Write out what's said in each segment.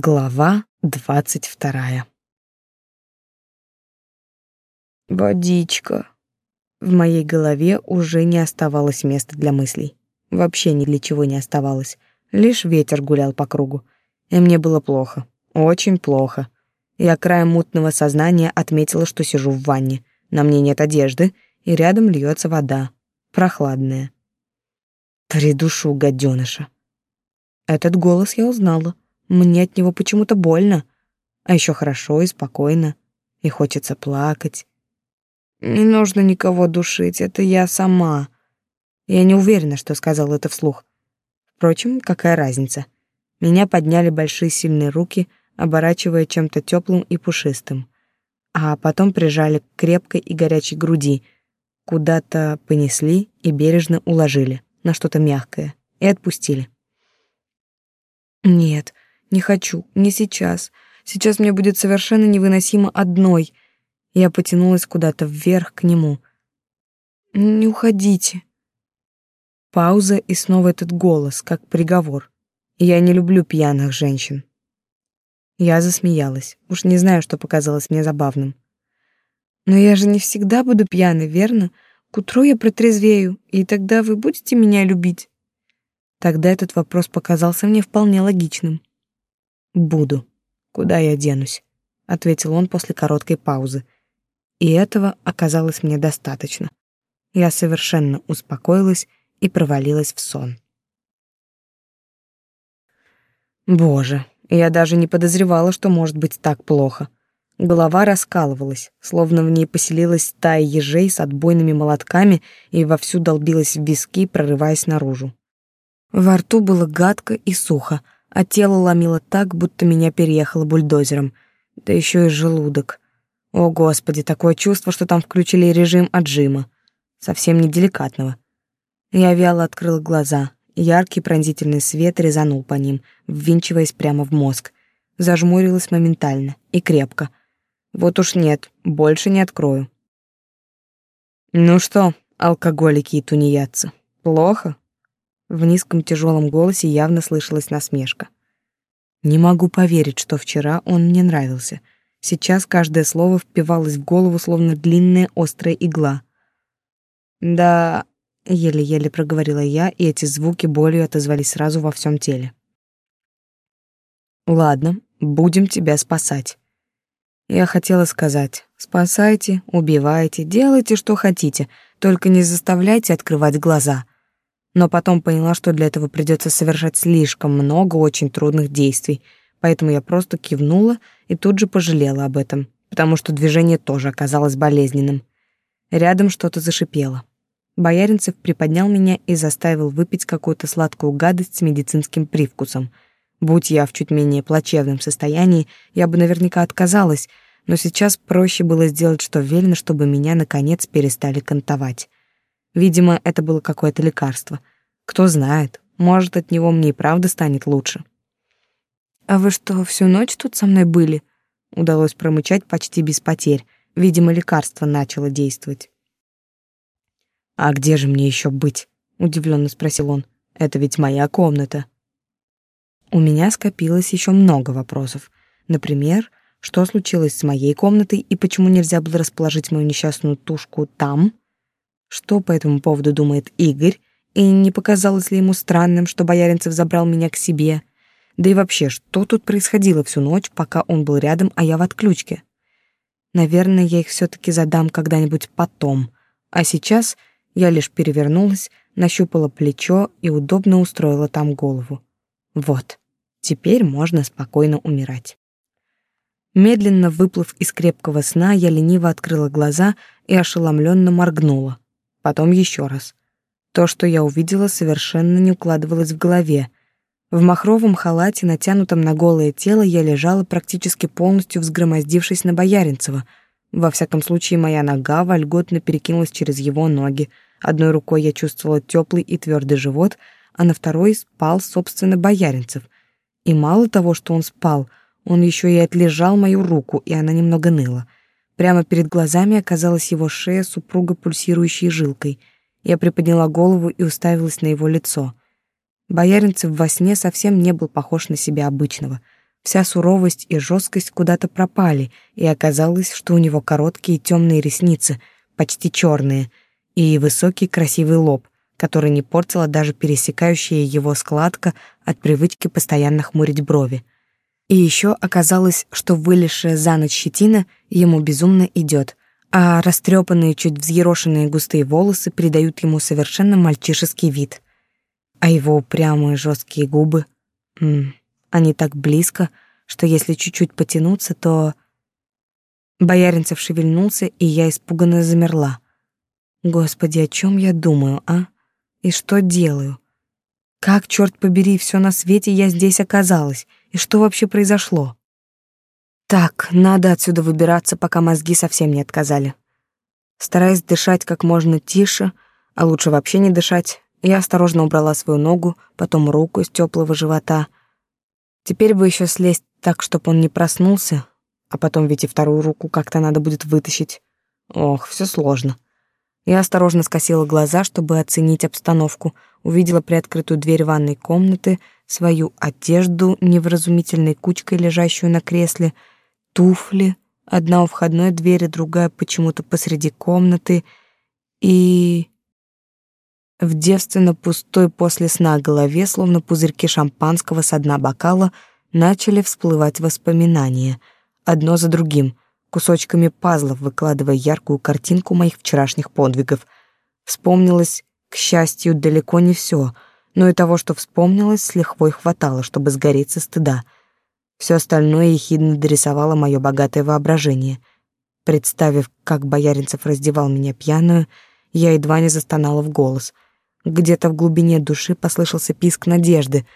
Глава двадцать вторая. Водичка. В моей голове уже не оставалось места для мыслей. Вообще ни для чего не оставалось. Лишь ветер гулял по кругу. И мне было плохо. Очень плохо. Я краем мутного сознания отметила, что сижу в ванне. На мне нет одежды, и рядом льется вода. Прохладная. Придушу гаденыша. Этот голос я узнала. Мне от него почему-то больно. А еще хорошо и спокойно. И хочется плакать. Не нужно никого душить, это я сама. Я не уверена, что сказала это вслух. Впрочем, какая разница? Меня подняли большие сильные руки, оборачивая чем-то теплым и пушистым. А потом прижали к крепкой и горячей груди, куда-то понесли и бережно уложили на что-то мягкое и отпустили. Нет, не хочу, не сейчас. Сейчас мне будет совершенно невыносимо одной. Я потянулась куда-то вверх к нему. Не уходите. Пауза и снова этот голос, как приговор. Я не люблю пьяных женщин. Я засмеялась. Уж не знаю, что показалось мне забавным. Но я же не всегда буду пьяной, верно? К утру я протрезвею, и тогда вы будете меня любить. Тогда этот вопрос показался мне вполне логичным. Буду. Куда я денусь? ответил он после короткой паузы. И этого оказалось мне достаточно. Я совершенно успокоилась и провалилась в сон. Боже, я даже не подозревала, что может быть так плохо. Голова раскалывалась, словно в ней поселилась стая ежей с отбойными молотками и вовсю долбилась в виски, прорываясь наружу. Во рту было гадко и сухо, а тело ломило так, будто меня переехало бульдозером. Да еще и желудок. О, Господи, такое чувство, что там включили режим отжима. Совсем не деликатного. Я вяло открыла глаза. Яркий пронзительный свет резанул по ним, ввинчиваясь прямо в мозг. Зажмурилась моментально и крепко. Вот уж нет, больше не открою. Ну что, алкоголики и тунеядцы, плохо? В низком тяжелом голосе явно слышалась насмешка. Не могу поверить, что вчера он мне нравился. Сейчас каждое слово впивалось в голову, словно длинная острая игла. Да, еле-еле проговорила я, и эти звуки болью отозвались сразу во всем теле. Ладно, будем тебя спасать. Я хотела сказать: спасайте, убивайте, делайте что хотите, только не заставляйте открывать глаза но потом поняла, что для этого придется совершать слишком много очень трудных действий, поэтому я просто кивнула и тут же пожалела об этом, потому что движение тоже оказалось болезненным. Рядом что-то зашипело. Бояринцев приподнял меня и заставил выпить какую-то сладкую гадость с медицинским привкусом. Будь я в чуть менее плачевном состоянии, я бы наверняка отказалась, но сейчас проще было сделать, что велено, чтобы меня наконец перестали кантовать. Видимо, это было какое-то лекарство. Кто знает, может, от него мне и правда станет лучше. «А вы что, всю ночь тут со мной были?» Удалось промычать почти без потерь. Видимо, лекарство начало действовать. «А где же мне еще быть?» — удивленно спросил он. «Это ведь моя комната». У меня скопилось еще много вопросов. Например, что случилось с моей комнатой и почему нельзя было расположить мою несчастную тушку там, что по этому поводу думает Игорь, и не показалось ли ему странным, что Бояринцев забрал меня к себе? Да и вообще, что тут происходило всю ночь, пока он был рядом, а я в отключке? Наверное, я их все таки задам когда-нибудь потом. А сейчас я лишь перевернулась, нащупала плечо и удобно устроила там голову. Вот, теперь можно спокойно умирать. Медленно выплыв из крепкого сна, я лениво открыла глаза и ошеломленно моргнула потом еще раз. То, что я увидела, совершенно не укладывалось в голове. В махровом халате, натянутом на голое тело, я лежала практически полностью взгромоздившись на Бояринцева. Во всяком случае, моя нога вольготно перекинулась через его ноги. Одной рукой я чувствовала теплый и твердый живот, а на второй спал, собственно, Бояринцев. И мало того, что он спал, он еще и отлежал мою руку, и она немного ныла — Прямо перед глазами оказалась его шея супруга пульсирующей жилкой. Я приподняла голову и уставилась на его лицо. Бояринцев во сне совсем не был похож на себя обычного. Вся суровость и жесткость куда-то пропали, и оказалось, что у него короткие темные ресницы, почти черные, и высокий красивый лоб, который не портила даже пересекающая его складка от привычки постоянно хмурить брови. И еще оказалось, что вылезшая за ночь щетина ему безумно идет, а растрепанные, чуть взъерошенные густые волосы придают ему совершенно мальчишеский вид. А его упрямые жесткие губы... М -м, они так близко, что если чуть-чуть потянуться, то... Бояринцев шевельнулся, и я испуганно замерла. Господи, о чем я думаю, а? И что делаю? Как, черт побери, все на свете я здесь оказалась? И что вообще произошло? Так, надо отсюда выбираться, пока мозги совсем не отказали. Стараясь дышать как можно тише, а лучше вообще не дышать, я осторожно убрала свою ногу, потом руку из теплого живота — Теперь бы еще слезть так, чтобы он не проснулся, а потом ведь и вторую руку как-то надо будет вытащить. Ох, все сложно. Я осторожно скосила глаза, чтобы оценить обстановку, увидела приоткрытую дверь ванной комнаты, свою одежду невразумительной кучкой, лежащую на кресле, туфли, одна у входной двери, другая почему-то посреди комнаты, и в девственно пустой после сна голове, словно пузырьки шампанского с дна бокала, начали всплывать воспоминания, одно за другим, кусочками пазлов выкладывая яркую картинку моих вчерашних подвигов. Вспомнилось, к счастью, далеко не все, но и того, что вспомнилось, с лихвой хватало, чтобы сгореть со стыда. Все остальное ехидно дорисовало мое богатое воображение. Представив, как Бояринцев раздевал меня пьяную, я едва не застонала в голос — где-то в глубине души послышался писк надежды.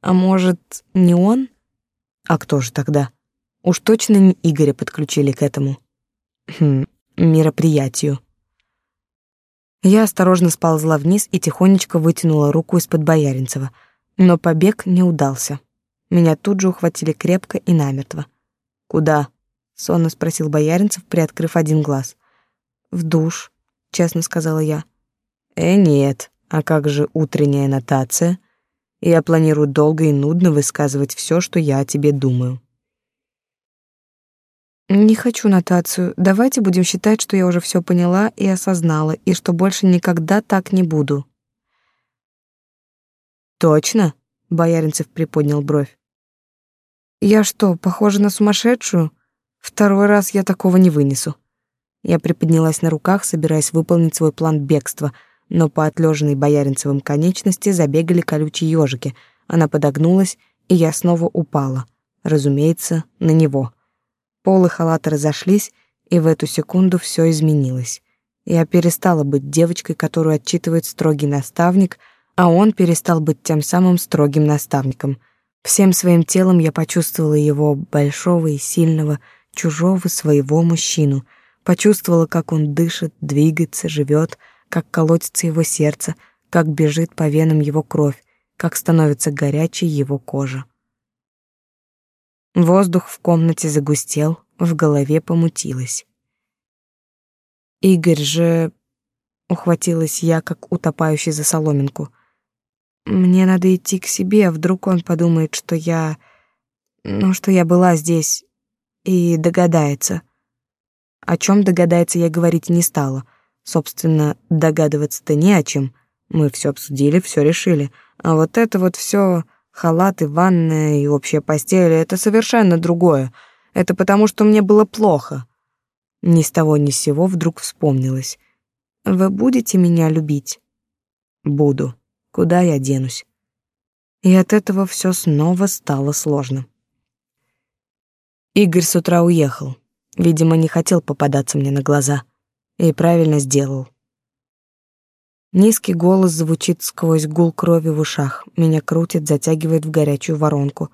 А может, не он? А кто же тогда? Уж точно не Игоря подключили к этому. Хм, мероприятию. Я осторожно сползла вниз и тихонечко вытянула руку из-под Бояринцева, но побег не удался. Меня тут же ухватили крепко и намертво. «Куда?» — сонно спросил Бояринцев, приоткрыв один глаз. «В душ», — честно сказала я. «Э, нет», а как же утренняя нотация? Я планирую долго и нудно высказывать все, что я о тебе думаю. Не хочу нотацию. Давайте будем считать, что я уже все поняла и осознала, и что больше никогда так не буду. Точно? Бояринцев приподнял бровь. Я что, похожа на сумасшедшую? Второй раз я такого не вынесу. Я приподнялась на руках, собираясь выполнить свой план бегства — но по отлеженной Бояринцевым конечности забегали колючие ежики. Она подогнулась, и я снова упала. Разумеется, на него. Полы халата разошлись, и в эту секунду все изменилось. Я перестала быть девочкой, которую отчитывает строгий наставник, а он перестал быть тем самым строгим наставником. Всем своим телом я почувствовала его большого и сильного, чужого своего мужчину, почувствовала, как он дышит, двигается, живет, как колотится его сердце, как бежит по венам его кровь, как становится горячей его кожа. Воздух в комнате загустел, в голове помутилось. Игорь же... Ухватилась я, как утопающий за соломинку. Мне надо идти к себе, а вдруг он подумает, что я... Ну, что я была здесь и догадается. О чем догадается, я говорить не стала — Собственно, догадываться-то не о чем. Мы все обсудили, все решили. А вот это вот все халаты, ванная и общая постель — это совершенно другое. Это потому, что мне было плохо. Ни с того ни с сего вдруг вспомнилось. «Вы будете меня любить?» «Буду. Куда я денусь?» И от этого все снова стало сложно. Игорь с утра уехал. Видимо, не хотел попадаться мне на глаза. И правильно сделал. Низкий голос звучит сквозь гул крови в ушах, меня крутит, затягивает в горячую воронку.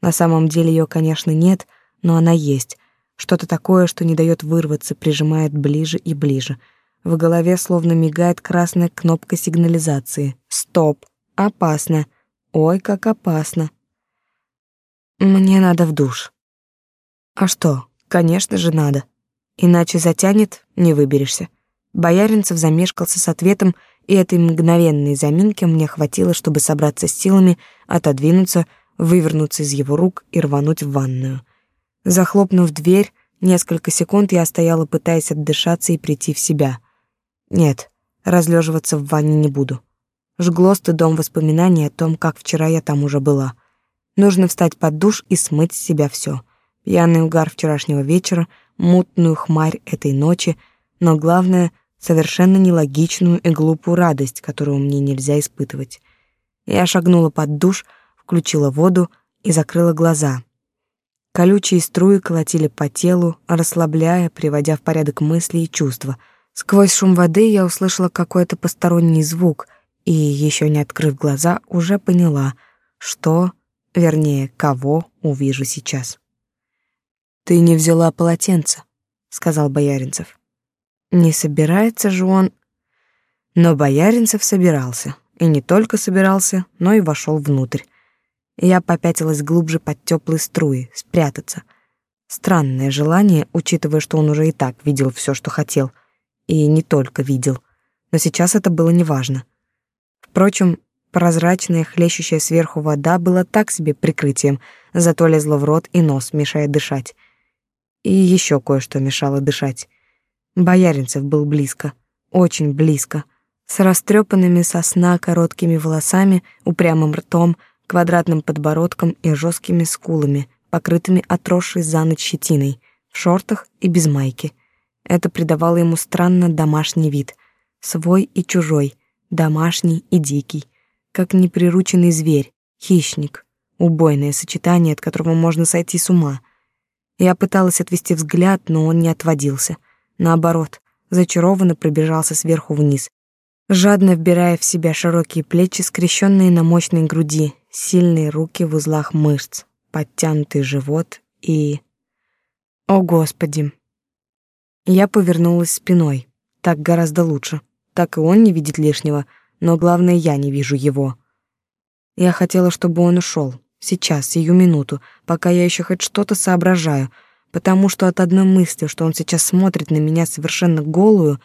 На самом деле ее, конечно, нет, но она есть. Что-то такое, что не дает вырваться, прижимает ближе и ближе. В голове словно мигает красная кнопка сигнализации. Стоп. Опасно. Ой, как опасно. Мне надо в душ. А что? Конечно же, надо. Иначе затянет, не выберешься. Бояринцев замешкался с ответом, и этой мгновенной заминки мне хватило, чтобы собраться с силами, отодвинуться, вывернуться из его рук и рвануть в ванную. Захлопнув дверь, несколько секунд я стояла, пытаясь отдышаться и прийти в себя. Нет, разлеживаться в ванне не буду. Жгло стыдом воспоминаний о том, как вчера я там уже была. Нужно встать под душ и смыть с себя все. Пьяный угар вчерашнего вечера, мутную хмарь этой ночи, но главное — совершенно нелогичную и глупую радость, которую мне нельзя испытывать. Я шагнула под душ, включила воду и закрыла глаза. Колючие струи колотили по телу, расслабляя, приводя в порядок мысли и чувства. Сквозь шум воды я услышала какой-то посторонний звук — и, еще не открыв глаза, уже поняла, что, вернее, кого увижу сейчас. «Ты не взяла полотенце», — сказал Бояринцев. «Не собирается же он...» Но Бояринцев собирался, и не только собирался, но и вошел внутрь. Я попятилась глубже под теплые струи, спрятаться. Странное желание, учитывая, что он уже и так видел все, что хотел. И не только видел. Но сейчас это было неважно. Впрочем, прозрачная, хлещущая сверху вода была так себе прикрытием, зато лезла в рот и нос, мешая дышать. И еще кое-что мешало дышать. Бояринцев был близко, очень близко, с растрепанными сосна короткими волосами, упрямым ртом, квадратным подбородком и жесткими скулами, покрытыми отросшей за ночь щетиной, в шортах и без майки. Это придавало ему странно домашний вид, свой и чужой, домашний и дикий, как неприрученный зверь, хищник, убойное сочетание, от которого можно сойти с ума. Я пыталась отвести взгляд, но он не отводился. Наоборот, зачарованно пробежался сверху вниз, жадно вбирая в себя широкие плечи, скрещенные на мощной груди, сильные руки в узлах мышц, подтянутый живот и... О, Господи! Я повернулась спиной. Так гораздо лучше так и он не видит лишнего, но главное, я не вижу его. Я хотела, чтобы он ушел, сейчас, сию минуту, пока я еще хоть что-то соображаю, потому что от одной мысли, что он сейчас смотрит на меня совершенно голую,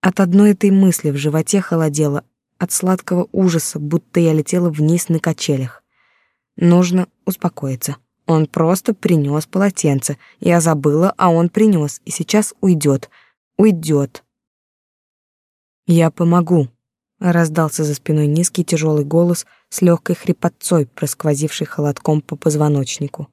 от одной этой мысли в животе холодело, от сладкого ужаса, будто я летела вниз на качелях. Нужно успокоиться. Он просто принес полотенце. Я забыла, а он принес, и сейчас уйдет. Уйдет. «Я помогу», — раздался за спиной низкий тяжелый голос с легкой хрипотцой, просквозивший холодком по позвоночнику.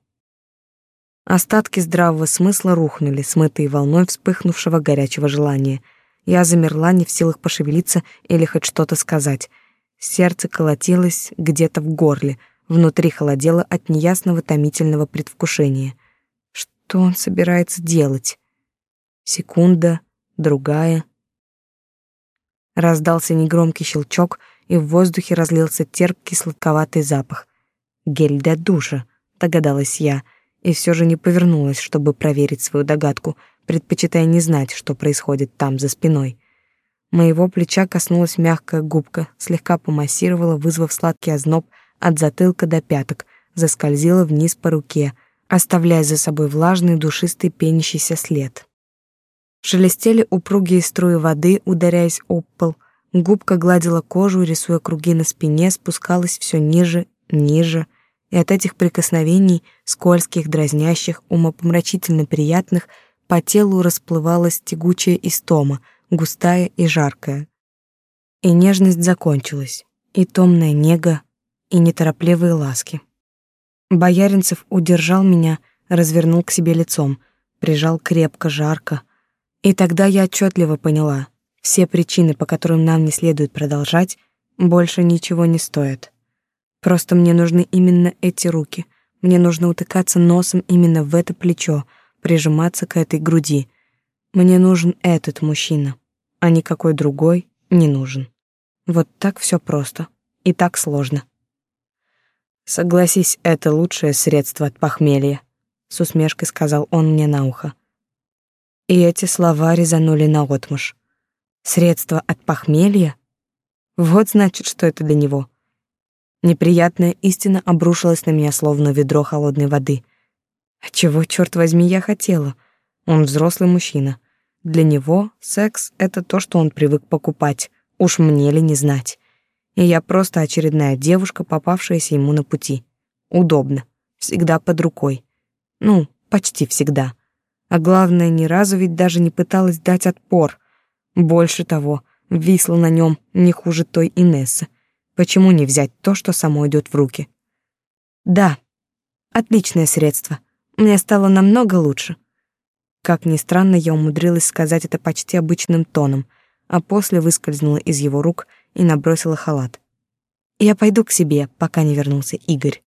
Остатки здравого смысла рухнули, смытые волной вспыхнувшего горячего желания. Я замерла, не в силах пошевелиться или хоть что-то сказать. Сердце колотилось где-то в горле, внутри холодело от неясного томительного предвкушения. Что он собирается делать? Секунда, другая — Раздался негромкий щелчок, и в воздухе разлился терпкий сладковатый запах. «Гель для душа», — догадалась я, и все же не повернулась, чтобы проверить свою догадку, предпочитая не знать, что происходит там за спиной. Моего плеча коснулась мягкая губка, слегка помассировала, вызвав сладкий озноб от затылка до пяток, заскользила вниз по руке, оставляя за собой влажный душистый пенящийся след. Шелестели упругие струи воды, ударяясь об пол. Губка гладила кожу, рисуя круги на спине, спускалась все ниже, ниже. И от этих прикосновений, скользких, дразнящих, умопомрачительно приятных, по телу расплывалась тягучая истома, густая и жаркая. И нежность закончилась, и томная нега, и неторопливые ласки. Бояринцев удержал меня, развернул к себе лицом, прижал крепко, жарко, и тогда я отчетливо поняла, все причины, по которым нам не следует продолжать, больше ничего не стоят. Просто мне нужны именно эти руки. Мне нужно утыкаться носом именно в это плечо, прижиматься к этой груди. Мне нужен этот мужчина, а никакой другой не нужен. Вот так все просто и так сложно. Согласись, это лучшее средство от похмелья, с усмешкой сказал он мне на ухо. И эти слова резанули наотмашь. Средство от похмелья? Вот значит, что это для него. Неприятная истина обрушилась на меня, словно ведро холодной воды. А чего, черт возьми, я хотела? Он взрослый мужчина. Для него секс — это то, что он привык покупать. Уж мне ли не знать. И я просто очередная девушка, попавшаяся ему на пути. Удобно, всегда под рукой. Ну, почти всегда. А главное, ни разу ведь даже не пыталась дать отпор. Больше того, висла на нем не хуже той Инессы. Почему не взять то, что само идет в руки? Да, отличное средство. Мне стало намного лучше. Как ни странно, я умудрилась сказать это почти обычным тоном, а после выскользнула из его рук и набросила халат. Я пойду к себе, пока не вернулся Игорь.